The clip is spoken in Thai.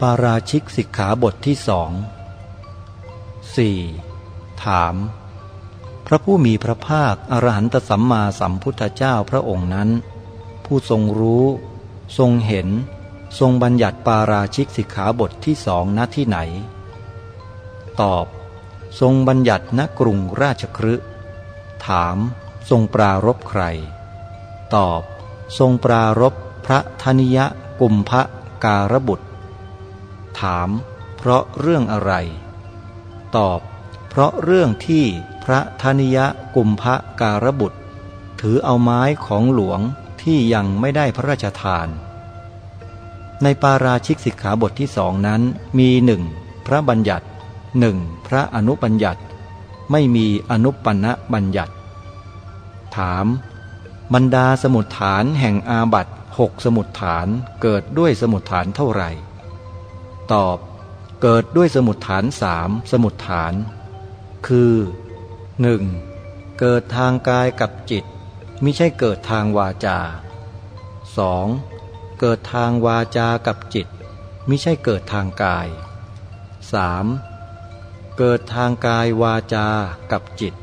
ปาราชิกสิกขาบทที่สองสี่ถาม พระผู้มีพระภาค อรหันตสัมมาสัมพุทธเจ้าพระองค์นั้น ผู้ทรงรู้ ทรงเห็น ทรงบัญญัติปาราชิกสิกขาบทที่สองณที่ไหน ตอบ ทรงบัญญัติณกรุงราชครึถาม ทรงปรารบใคร ตอบ ทรงปรารบพระธนิยะกุมภะการบุตร ถาม เพราะเรื่องอะไร ตอบ เพราะเรื่องที่พระธนิยะกุมภะการบุตร ถือเอาไม้ของหลวงที่ยังไม่ได้พระราชทาน ในปาราชิกสิกขาบทที่สองนั้นมีหนึ่งพระบัญญัติหนึ่งพระอนุบัญญัติ ไม่มีอนุปันบัญญัติ ถาม บรรดาสมุดฐานแห่งอาบัตหกสมุดฐานเกิดด้วยสมุดฐานเท่าไหร่ ตอบ เกิดด้วยสมุดฐานสามสมุดฐาน คือ 1. เกิดทางกายกับจิตมิใช่เกิดทางวาจา 2. เกิดทางวาจากับจิตมิใช่เกิดทางกาย 3. เกิดทางกายวาจากับจิต